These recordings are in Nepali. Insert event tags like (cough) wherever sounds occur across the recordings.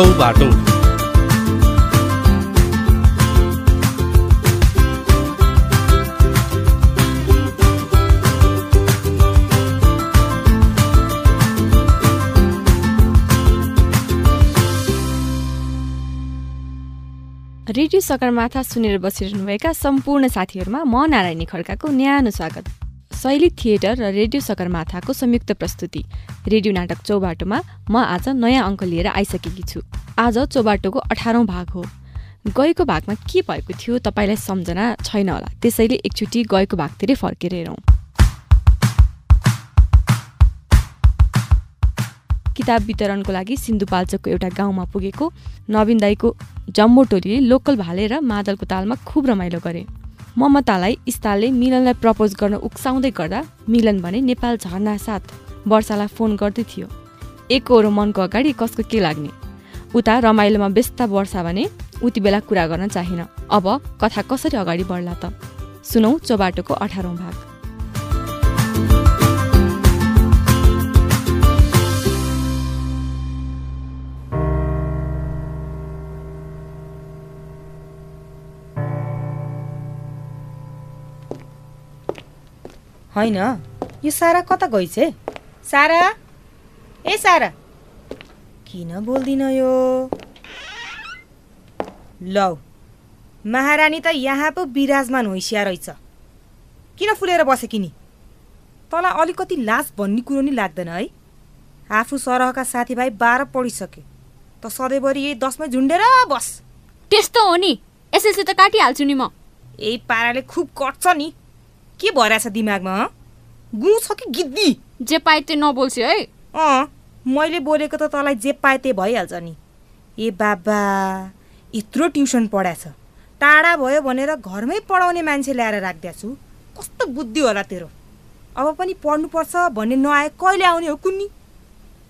चौबाटो रेडियो सगरमाथा सुनेर बसिरहनुभएका सम्पूर्ण साथीहरूमा म नारायणी खड्काको न्यानो स्वागत। शैली थिएटर र रेडियो सगरमाथाको संयुक्त प्रस्तुति। रेडियो नाटक चौबाटोमा म आज नयाँ अङ्क लिएर आइसकेकी छु। आज चौबाटोको अठारौँ भाग हो। गएको भागमा के भएको थियो तपाईँलाई सम्झना छैन होला। त्यसैले एकचोटि गएको भागतिरै फर्केर हेरौँ। किताब वितरणको लागि सिन्धुपाल्चोकको एउटा गाउँमा पुगेको नवीन दाईको जम्बो टोलीले लोकल भाले र मादलको तालमा खुब रमाइलो गरे। ममतालाई इस्तालले मिलनलाई प्रपोज गर्न उक्साउँदै गर्दा मिलन भने नेपाल झर्ना साथ वर्षालाई फोन गर्दै थियो। एक ओरो मनको अगाडि कसको के लाग्ने? उता रमाइलोमा व्यस्त वर्षा भने उति बेला कुरा गर्न चाहिन। अब कथा कसरी अगाडि बढ्ला त? सुनौ चौबाटोको अठारौँ भाग। होइन? यो सारा कता गइछे? सारा? ए सारा। किन बोल्दिन यो? लौ महारानी त यहाँ पो विराजमान होइसिया रहेछ। किन फुलेर बसे किनी? तँलाई अलिकति लाज भन्ने कुरो नि लाग्दैन है। आफू सरहका साथीभाइ बाह्र पढिसके त सधैँभरि यही दसमै झुन्डेर बस। त्यस्तो हो नि। एसएलसी त काटिहाल्छु नि म। यही पाराले खुब कट्छ नि। के भइरहेछ दिमागमा? गु छ कि गिद्दी? जे पाए नबोल्छु है। अँ मैले बोलेको त तँलाई जे पाए त्यही भइहाल्छ नि। ए बाबा यत्रो ट्युसन पढाएछ। टाढा भयो भनेर घरमै पढाउने मान्छे ल्याएर राखिदिएको छु कस्तो बुद्धि होला तेरो। अब पनि पढ्नुपर्छ भन्ने नआए कहिले आउने हो कुन्नी?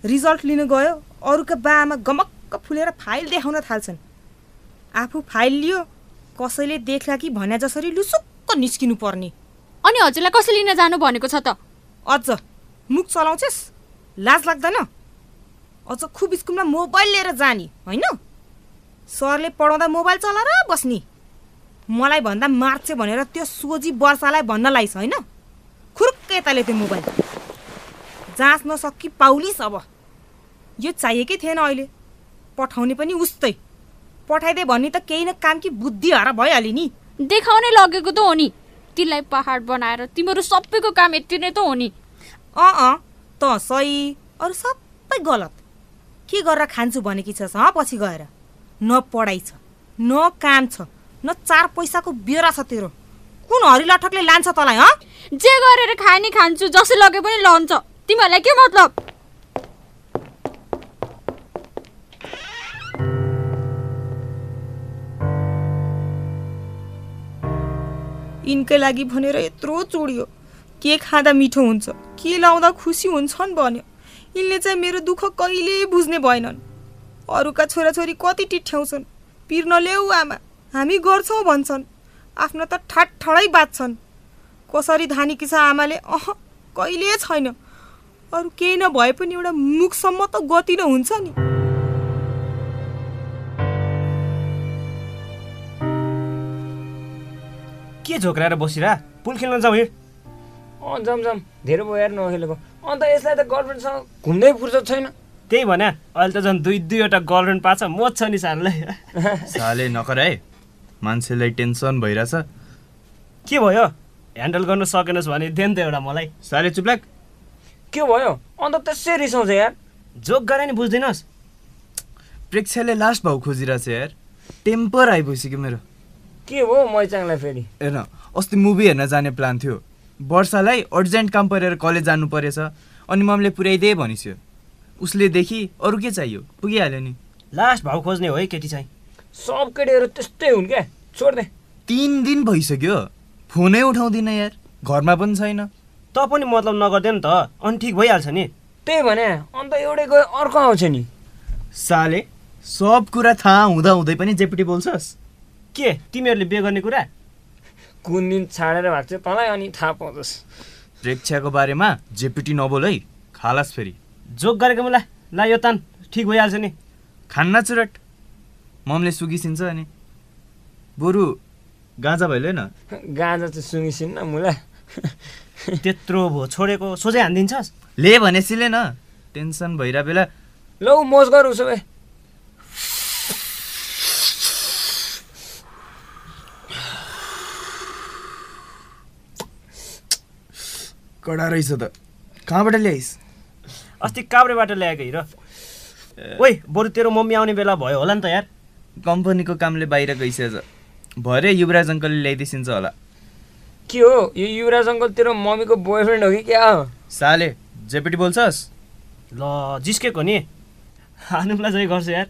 रिजल्ट लिन गयो अरूका बाआमा गमक्क फुलेर फाइल देखाउन थाल्छन्। आफू फाइल लियो कसैले देख्ला कि भने जसरी लुसुक्क निस्किनु पर्ने। अनि हजुरलाई कसले लिन जानु भनेको छ त? अझ मुख चलाउँछेस्? लाज लाग्दैन? अझ खुब स्कुलमा मोबाइल लिएर जाने होइन? सरले पढाउँदा मोबाइल चलाएर बस्ने। मलाई भन्दा मार्छे भनेर त्यो सोझी वर्षालाई भन्न लाइस होइन? खुर्क यताले त्यो मोबाइल। जाँच नसकी पाउलिस अब। यो चाहिएकै थिएन अहिले। पठाउने पनि उस्तै। पठाइदे भन्ने त केही न काम कि बुद्धि हरा भइहाल्यो नि। देखाउनै लगेको त हो नि। तिमीलाई पहाड बनाएर तिमीहरू सबैको काम यति नै त हो नि। अँ अँ त सही। अरू सबै गलत। के गरेर खान्छु भनेकी छस् हँ पछि गएर। न पढाइ छ न काम छ न चार पैसाको बेरा छ तेरो। कुन हरिलठकले लान्छ तँलाई हँ जे गरेर खाए नि खान्छु जसै लगे पनि लन्छ। तिमीहरूलाई के मतलब? यिनकै लागि भनेर यत्रो चोडियो। के खाँदा मिठो हुन्छ के लाउँदा खुसी हुन्छन् भन्यो। यिनले चाहिँ मेरो दुःख कहिले बुझ्ने भएनन्। अरूका छोराछोरी कति टिठ्याउँछन् पिर्न ल्याउ आमा हामी गर्छौँ भन्छन्। आफ्नो त ठाडै बाँच्छन्। कसरी धानी किसा आमाले अह कहिले छैन। अरू केही नभए पनि एउटा मुखसम्म त गति न हुन्छ नि। के झोक्राएर बसिरह पुल खेल्न जाउँ हिँड अँ जाम जाम। धेरै भयो यार नखेलेको। अन्त यसलाई त गर्लफ्रेन्डसँग घुम्दै फुर्सद छैन। त्यही भने अहिले त झन् दुई दुईवटा गर्लफ्रेन्ड पाछ। मोज छ नि साललाई (laughs) साले नकर है। मान्छेलाई टेन्सन भइरहेछ। के भयो? ह्यान्डल गर्न सकेनस् भने देन त एउटा मलाई। साले चुप्लाक के भयो? अन्त त्यसै रिसाउँछ यार। जोक गरे नि बुझ्दैनस्। प्रेक्षाले लास्ट भाउ खोजिरहेछ यार। टेम्पर आइपुग्यो मेरो? के हो? मैचाङलाई फेरि। हेर्न अस्ति मुभी हेर्न जाने प्लान थियो। वर्षालाई अर्जेन्ट काम परेर कलेज जानु परेछ अनि ममले पुर्याइदिए भनिस्यो। उसले देखि अरू के चाहियो? पुगिहाल्यो नि। लास्ट भाउ खोज्ने हो है केटी चाहिँ। सब केटीहरू त्यस्तै हुन् क्या। छोड्दे तिन दिन भइसक्यो। फोनै उठाउँदिन यार। घरमा पनि छैन। त पनि मतलब नगर्दैन त। अनि ठिक भइहाल्छ नि। त्यही भने अन्त एउटै गयो अर्को आउँछ नि। साले सब कुरा थाहा हुँदा हुँदै पनि जेपिटी बोल्छस्। के तिमीहरूले बिहे गर्ने कुरा? कुन दिन छाडेर भएको छ तँलाई अनि थाहा पाउँछस् प्रेक्षाको बारेमा जेपिटी नबोल है खालास फेरि। जोक गरेको मलाई ला यो तान ठिक भइहाल्छ नि। खान्न चुरट। ममले सुगिसिन्छ अनि। बरु गाँजा भइले न। गाँजा चाहिँ सुँगिसिन् न मुला। त्यत्रो भो छोडेको सोझै हानिदिन्छस्? ले भनेसिले न। टेन्सन भइरहेको बेला। लौ मोज गर उसो भए। कडा रहेछ त। कहाँबाट ल्याइस्? अस्ति काभ्रेबाट ल्याएको हिरो। ओइ बरु तेरो मम्मी आउने बेला भयो होला नि त यार। कम्पनीको कामले बाहिर गइसकेछ भरे युवराज अङ्कलले ल्याइदिइसिन्छ होला। के हो? यो युवराज अङ्कल तेरो मम्मीको बोयफ्रेन्ड हो कि क्या? हो साले जेपेटी बोल्छस्? ल जिस्केको नि। हानुलाई चाहिँ गर्छ यार।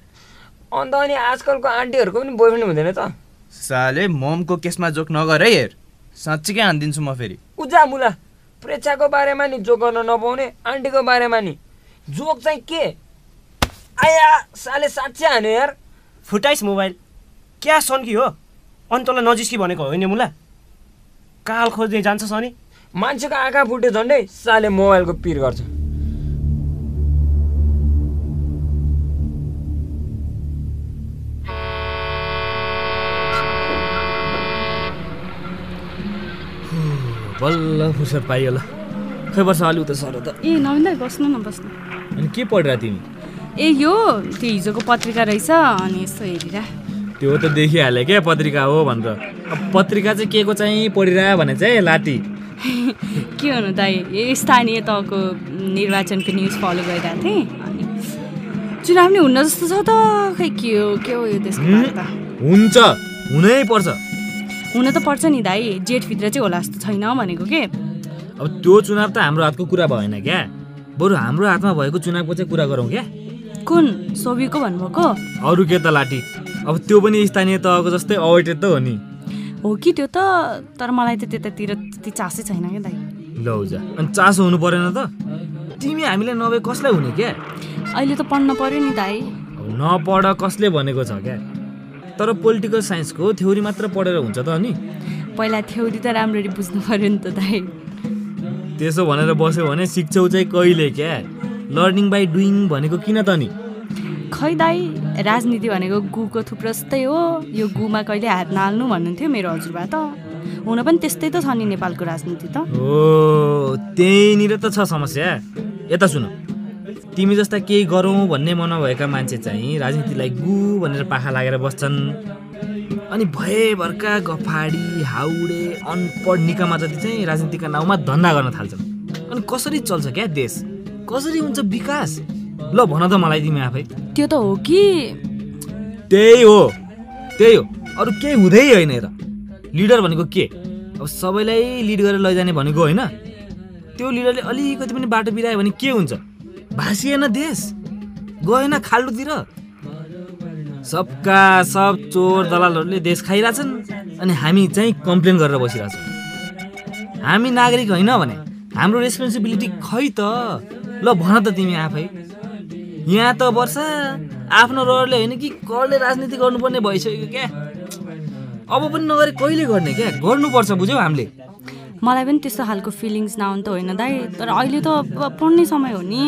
अन्त अनि आजकलको आन्टीहरूको पनि बोयफ्रेन्ड हुँदैन त। साले ममको केसमा जोक नगर है हेर। साँच्चीकै हानिदिन्छु म फेरि। उजा मुला। प्रेक्षाको बारेमा नि जोक गर्न नपाउने आन्टीको बारेमा नि। जोक चाहिँ के? आया साले साँच्चै हान्यो यार। फुटाइस मोबाइल। क्या सन्की हो? अनि तँलाई नजिस्की भनेको होइन मुला। काल खोज्दै जान्छस् अनि। मान्छेको आँखा फुट्यो झन्डै साले मोबाइलको पिर गर्छ। बल्ल फुर्सद पाइयो ल। खै वर्ष अलि उता सर त। ए नवीन दाई बस्नु न बस्नु। अनि के पढिरह तिमी? ए यो त्यो हिजोको पत्रिका रहेछ अनि यसो हेरिरह। त्यो त देखिहाल्यो क्या पत्रिका हो भनेर अब पत्रिका चाहिँ के को चाहिँ पढिरह भने चाहिँ लाटी (laughs) के हुनु दाई स्थानीय तहको निर्वाचनको न्युज फलो गरिरहेको थिएँ अनि चुनाव नि हुन्न जस्तो छ त। खै के हो के हो यो देशको हुँ? बारे त हुन्छ हुनै पर्छ। हुन त पर्छ नि दाई जेठभित्र चाहिँ होला जस्तो छैन भनेको के? अब त्यो चुनाव त हाम्रो हातको कुरा भएन क्या। बरु हाम्रो हातमा भएको चुनावको चाहिँ कुरा गरौँ क्या। कुन? सोभिको भन्नुभएको? अरू के त लाटी अब त्यो पनि स्थानीय तहको जस्तै अवेटेड त हो नि। हो कि त्यो त? तर मलाई त त्यतातिर त्यति चासै छैन क्या दाई। लौ जा। अनि चासो हुनु परेन त? तिमी हामीले नभए कसलाई हुने क्या? अहिले त पढ्न पर्यो नि दाई। नपढ कसले भनेको छ क्या? तर पोलिटिकल साइन्सको थ्योरी मात्र पढेर हुन्छ त अनि? पहिला थ्योरी त राम्ररी बुझ्नु पर्यो नि त दाई त्यसो भनेर बस्यो भने सिक्छौ चाहिँ कहिले क्या? लर्निङ बाई डुइङ भनेको किन त नि? खै दाई राजनीति भनेको गुको थुप्रो जस्तै हो। यो गुमा कहिले हात नहाल्नु भन्नुहुन्थ्यो मेरो हजुरबा त हुन पनि त्यस्तै त छ नि नेपालको राजनीति त। हो त्यहीँनिर त छ समस्या। यता सुन। तिमी जस्ता केही गरौँ भन्ने मन भएका मान्छे चाहिँ राजनीतिलाई गु भनेर पाखा लागेर बस्छन्। अनि भएभरका गफाडी हाउडे अनपढ निकामा जति चाहिँ राजनीतिका नाउँमा धन्दा गर्न थाल्छन्। अनि कसरी चल्छ क्या देश? कसरी हुन्छ विकास? ल भन त मलाई तिमी आफै। त्यो त हो कि? त्यही हो। त्यही हो। अरू केही हुँदै होइन र लिडर भनेको के? अब सबैलाई लिड गरेर लैजाने भनेको होइन। त्यो लिडरले अलिकति पनि बाटो बिरायो भने के हुन्छ? भाँसिएन देश। गएन खाल्डोतिर। सबका सब चोर दलालहरूले देश खाइरहेछन् अनि हामी चाहिँ कम्प्लेन गरेर बसिरहेछौँ। हामी नागरिक होइन भने हाम्रो रेस्पोन्सिबिलिटी खै त? ल भन त तिमी आफै। यहाँ त वर्षा। आफ्नो रहरले होइन कि करले राजनीति गर्नुपर्ने भइसक्यो क्या? अब पनि नगरे कहिले गर्ने क्या? गर्नुपर्छ बुझ्यौ हामीले। मलाई पनि त्यस्तो खालको फिलिङ्स नआउनु त होइन दाई तर अहिले त पढ्ने समय हो नि।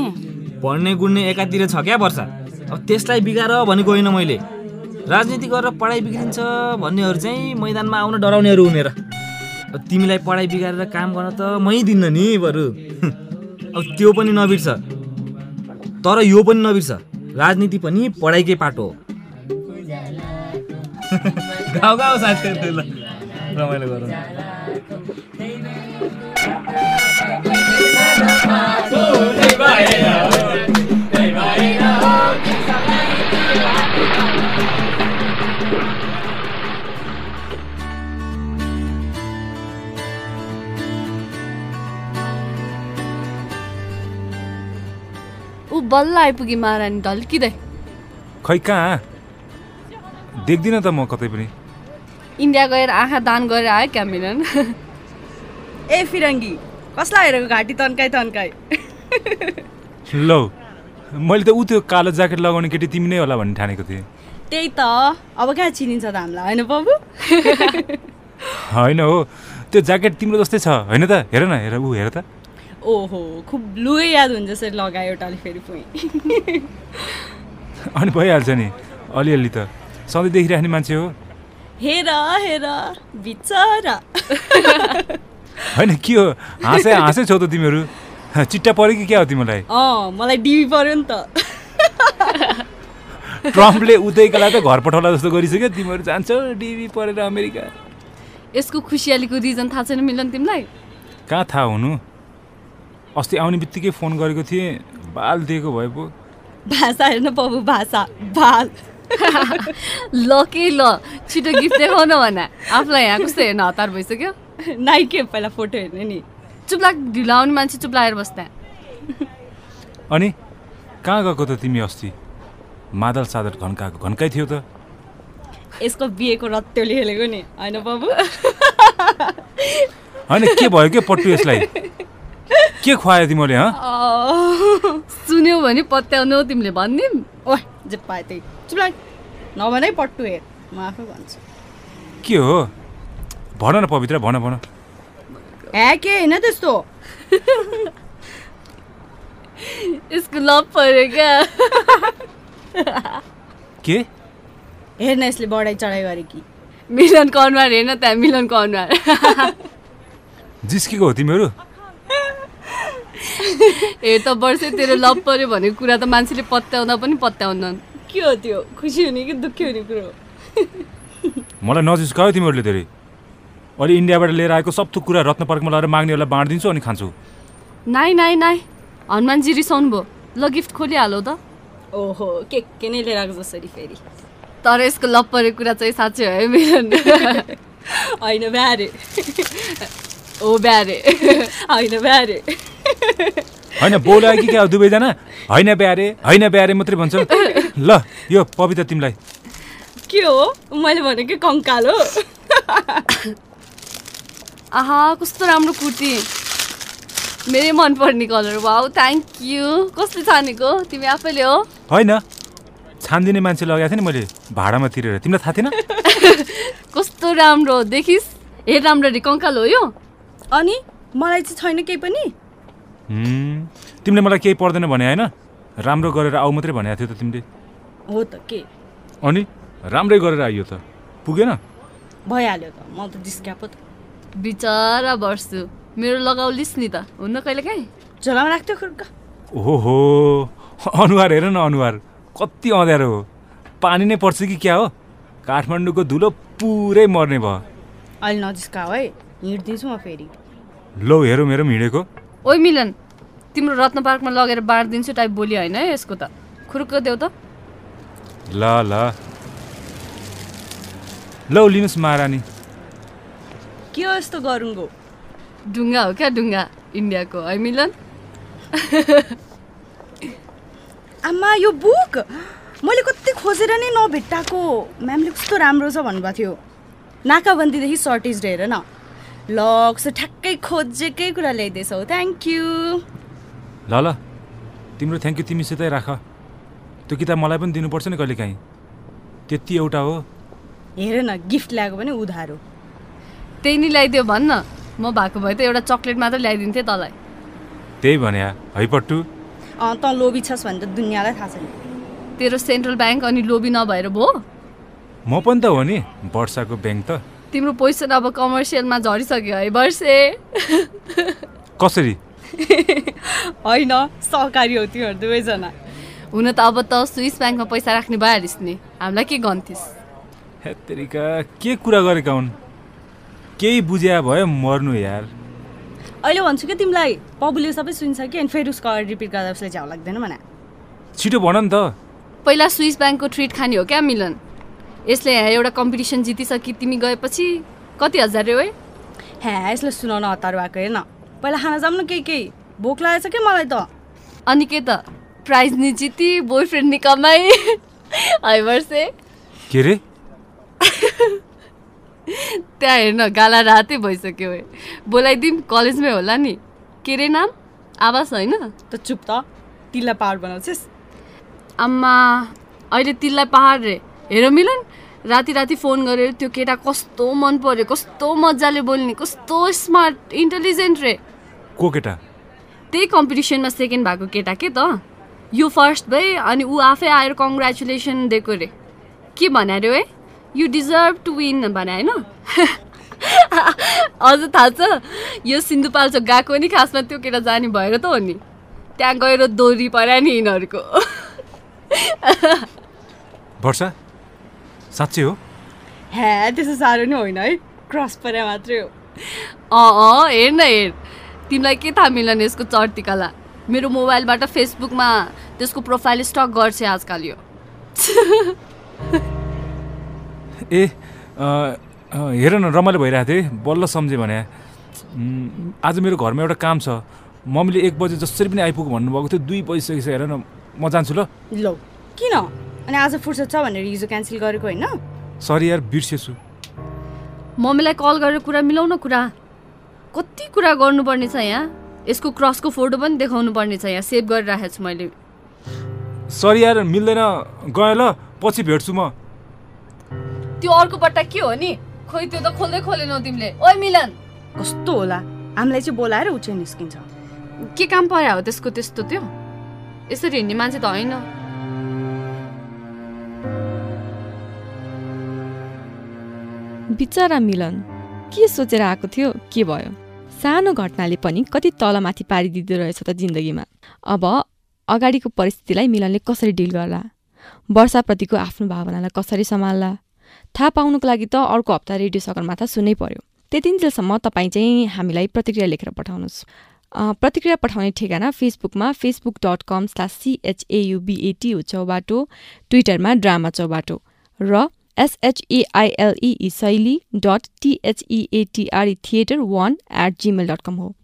पढ्ने गुड्ने एकातिर छ क्या वर्षा? अब त्यसलाई बिगार भनेको होइन मैले। राजनीति गरेर पढाइ बिग्रिन्छ भन्नेहरू चाहिँ मैदानमा आउन डराउनेहरू हुनेर अब तिमीलाई पढाइ बिगारेर काम गर्न त मै दिन्न नि बरु। (laughs) अब त्यो पनि नबिर्छ तर यो पनि नबिर्छ राजनीति पनि पढाइकै पाटो हो। गाउँ गाउँ साथीहरू ल रमाइलो गरौँ। बल्ल आइपुगी महारानी ढल्किँदै। खै कहाँ? देख्दिनँ त म कतै पनि। इन्डिया गएर आँखा दान गरेर आयो क्या मिलन? ए फिरङ्गी कसलाई हेरेको घाँटी तन्काइ तन्काइ लौ मैले त ऊ त्यो कालो ज्याकेट लगाउने केटी तिमी नै होला भन्ने ठानेको थिएँ। त्यही त अब कहाँ चिनिन्छ त हामीलाई होइन बाबु? (laughs) होइन हो त्यो ज्याकेट तिम्रो जस्तै छ होइन त? हेर न हेर ऊ हेर त। ओहो खुब लुए याद हुन्छ यसरी लगायो एउटाले फेरि पुइ अनि भइहाल्छ नि अलिअलि त सधैँ देखिराख्ने मान्छे हो. हेर हेर बिचरा. (laughs) होइन के हो? हाँसै हाँसै छौ त तिमीहरू (laughs) चिट्टा पऱ्यो कि क्या हो तिमीलाई अँ मलाई डिबी पर्यो नि त ट्रम्पले उतैकालाई त घर पठाउला जस्तो गरिसक्यो तिमीहरू जान्छ डिबी परेर अमेरिका। यसको खुसियालीको रिजन थाहा छैन मिलन तिमीलाई? कहाँ थाहा हुनु? अस्ति आउने बित्तिकै फोन गरेको थिएँ बाल दिएको भए पो। भाषा हेर्न पबु भाषा बाल। (laughs) ल के ल छिटो गिफ्ट देखाउन भन। आफूलाई यहाँ कस्तो हेर्न हतार भइसक्यो? नाइके पहिला फोटो हेर्ने नि। चुप्लाक ढिलो आउने मान्छे चुप्लाएर बस्दा अनि कहाँ गएको त तिमी अस्ति? मादल सादल घन्काएको घन्काइ थियो त। यसको बिहेको रत्तेले हेलेको नि होइन बाबु? (laughs) होइन के भयो के पट्टु यसलाई? के खुवायो तिमीले हँ? सुन्यौ भने पत्याउनु हो तिमीले भनिदिउँ ओह जे पाए त्यही। चुप्ला नभनै पट्टु हेर म आफै भन्छु। के हो? भन न पवित्र भन भन। ए के होइन त्यस्तो? यसको लभ पऱ्यो क्या। के? हेर्न यसले बढाइ चढाइ गरे कि। मिलनको अनुहार हेर्न त्यहाँ मिलनको अनुहार। जिस्केको हो तिमीहरू? (laughs) हेर त वर्षै तेरो लभ पऱ्यो भनेको कुरा त मान्छेले पत्याउँदा पनि पत्याउँदैन के हो त्यो? खुसी हुने कि दुःखी हुने कुरो? मलाई नजिस्कायो तिमीहरूले धेरै? अहिले इन्डियाबाट लिएर आएको सब थुक कुरा रत्न पार्कमा लगेर माग्नेहरूलाई बाँडिदिन्छु अनि खान्छु। नाइ नाइ नाइ। हनुमानजी रिसाउनु भयो। ल गिफ्ट खोलिहालौ त। ओहो के के नै लिएर आएको जसरी फेरि? तर यसको लभ परेको कुरा चाहिँ साँच्चै हो है मिलन (laughs) होइन ब्यारे ओ ब्यारे (laughs) होइन ब्यारे होइन बोलायो कि क्या हो दुवैजना होइन ब्यारे होइन ब्यारे मात्रै भन्छ। ल यो पवित्र तिमीलाई। के हो? मैले भनेको कङ्काल हो? आहा कस्तो राम्रो कुर्ती। मेरै मनपर्ने कलर वाउ थ्याङ्क यू कसले छानेको तिमी आफैले हो? होइन छानिदिने मान्छे लगाएको थिएँ नि मैले भाडामा तिरेर। तिमीलाई थाहा थिएन? (laughs) कस्तो राम्रो देखिस्। हेर राम्ररी कङ्काल हो यो। अनि मलाई चाहिँ छैन केही पनि। तिमीले मलाई केही पर्दैन भने होइन? राम्रो गरेर आऊ मात्रै भनेको थियो त तिमीले। हो त के? अनि? राम्रै गरेर आइयो त। पुगेन? भइहाल्यो त। म त जिस्क्या पो त। बिचरा बस्छु। मेरो लगाउलिस् नि त। हुन्न कहिले काहीँ? झोलामा राख्थ्यो खुर्का। ओहो! अनुहार हेर न अनुहार। कति अँध्यारो हो। पानी नै पर्छ कि क्या हो? काठमाडौँको धुलो पुरै मर्ने भयो। अहिले नजिस्का है हिँड्दिन्छु म फेरि। लौ हेरौँ हेरौँ हिँडेको। ओइ मिलन तिम्रो रत्न पार्कमा लगेर बाँडिदिन्छु टाइप बोली होइन है यसको त? खुर्क देऊ त। ल ल। लौ लिनुहोस् महारानी। के हो यस्तो गरुङ्गो? ढुङ्गा हो क्या ढुङ्गा इन्डियाको है मिलन? आमा यो बुक? मैले कति खोजेर नै नभेट्टाएको म्यामले कस्तो राम्रो छ भन्नुभएको थियो। नाकाबन्दीदेखि सर्टेज हेर न। ल कस्तो ठ्याक्कै खोजेकै कुरा ल्याइदिएछौ थ्याङ्क यू ल ल। तिम्रो थ्याङ्क यू तिमीसितै राख। त्यो किताब मलाई पनि दिनुपर्छ नि कहिले काहीँ त्यति एउटा हो। हेर न गिफ्ट ल्याएको पनि उधार हो। त्यही नि ल्याइदियो भन्न म भएको भए त एउटा चक्लेट मात्र ल्याइदिन्थेँ तँलाई। त्यही भने है पट्टु? अँ तँ लोभी छस् भने त दुनियाँलाई थाहा छैन। तेरो सेन्ट्रल ब्याङ्क अनि लोभी नभएर भयो म पनि त हो नि वर्षाको ब्याङ्क त। तिम्रो पोजिसन अब कमर्सियलमा झरिसक्यो है वर्षे। कसरी? (laughs) होइन सहकारी हो तिमीहरू दुवैजना। हुन त अब त स्विस ब्याङ्कमा पैसा राख्ने भइहालिस् नि। हामीलाई के गन्थिस्? हेत्तेरिका के कुरा गरेका हुन्? केही बुझ्या भयो मर्नु यार। अहिले भन्छु कि तिमीलाई? पबुले सबै सुनिसक्यो अनि फेरि उसको अगाडि रिपिट गर्दा उसलाई झ्याउ लाग्दैन भने। छिटो भन नि त। पहिला स्विस ब्याङ्कको ट्रिट खाने हो क्या मिलन? यसले यहाँ एउटा कम्पिटिसन जितिसकि तिमी गएपछि? कति हजार रे हे यसलाई सुनाउन हतार भएको हेर्न। पहिला खाना जाऊँ न केही केही। भोक लागेछ क्या मलाई त? अनि के त? प्राइज नि जिती बोयफ्रेन्ड नि कमाई है वर्षे के रे? (laughs) त्यहाँ हेर्न गाला रातै भइसक्यो है। बोलाइदिउँ कलेजमै होला नि। के रे नाम? आवास होइन? त चुप त। तिललाई पाहाड बनाउँछस्। आम्मा अहिले तिललाई पहाड रे। हेर मिलन राति राति फोन गरेर त्यो केटा कस्तो मन पर्यो कस्तो मजाले बोल्ने कस्तो स्मार्ट इन्टेलिजेन्ट रे। को केटा? त्यही कम्पिटिसनमा सेकेन्ड भएको केटा के त? यो फर्स्ट भए अनि ऊ आफै आएर कङ्ग्रेचुलेसन दिएको रे। के भने अरे है यु डिजर्भ टु विन भने होइन? (laughs) अझ थाहा छ। यो सिन्धुपाल्चोक गएको नि खासमा त्यो केटा जाने भएर त हो नि। त्यहाँ गएर दोहोरी पर्यो नि यिनीहरूको। वर्षा साँच्चै हो? हे त्यस्तो साह्रो नै होइन है। क्रस परे मात्रै हो। अँ अँ हेर न हेर। तिमीलाई के थाहा मिलन यसको चर्तिकला? मेरो मोबाइलबाट फेसबुकमा त्यसको प्रोफाइल स्टक गर्छ आजकल यो। (laughs) ए हेर न रमाइलो भइरहेको थिएँ बल्ल सम्झेँ भने। आज मेरो घरमा एउटा काम छ। मम्मीले एक बजे जसरी पनि आइपुग भन्नुभएको थियो दुई बजिसकेछ हेर न म जान्छु ल। लौ किन? अनि आज फुर्सद छ भनेर हिजो क्यान्सल गरेको होइन? सरी यार बिर्सेछु। मम्मीलाई कल गरेर कुरा मिलाउ न कुरा। कति कुरा गर्नुपर्ने छ यहाँ? यसको क्रसको फोटो पनि देखाउनु पर्ने छ यहाँ। सेभ गरिराखेको छु मैले। सरी यार मिल्दैन। गएँ ल पछि भेट्छु म। त्यो अर्को पट्टा के हो नि? खोइ त्यो त खोल्दै खोलेनौ तिमीले। ओइ मिलन! कस्तो होला? हामीलाई चाहिँ बोलाएर चाहिँ निस्किन्छ। के काम पर्यो हो त्यसको त्यस्तो त्यो? यसरी हिँड्ने मान्छे त होइन। बिचरा मिलन के सोचेर आएको थियो? के भयो? सानो घटनाले पनि कति तलमाथि पारिदिँदो रहेछ त जिन्दगीमा। अब अगाडिको परिस्थितिलाई मिलनले कसरी डिल गर्ला? वर्षाप्रतिको आफ्नो भावनालाई कसरी सम्हाल्ला? थाहा पाउनुको लागि त अर्को हप्ता रेडियो सगरमाथा सुन्नै पर्यो। त्यतिन्जेलसम्म तपाईँ चाहिँ हामीलाई प्रतिक्रिया लेखेर पठाउनुहोस्। प्रतिक्रिया पठाउने ठेगाना फेसबुकमा फेसबुक डट कम स्लास सिएचएयुबिएटी चौबाटो ट्विटरमा ड्रामा चौबाटो र एसएचएआइएलई शैली dot टिएचइएटिआरई theatre one at Gmail dot कम हो।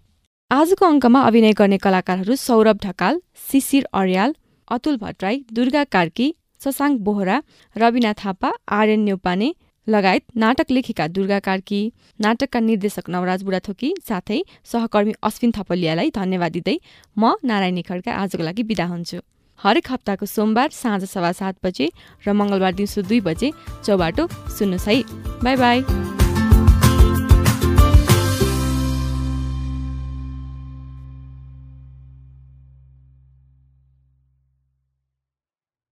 आजको अङ्कमा अभिनय गर्ने कलाकारहरू सौरभ ढकाल शिशिर अर्याल अतुल भट्टराई दुर्गा कार्की शशाङ्क बोहरा रविना थापा आर्यन न्यौपाने लगायत नाटक लेखेका दुर्गा कार्की नाटकका निर्देशक नवराज बुढाथोकी साथै सहकर्मी अश्विन थपलियालाई धन्यवाद दिँदै म नारायणी खड्का आजको लागि बिदा हुन्छु। हरेक हप्ताको सोमबार साँझ सवा सात बजे र मङ्गलबार दिउँसो दुई बजे चौबाटो सुन्नुहोस् है। Bye bye.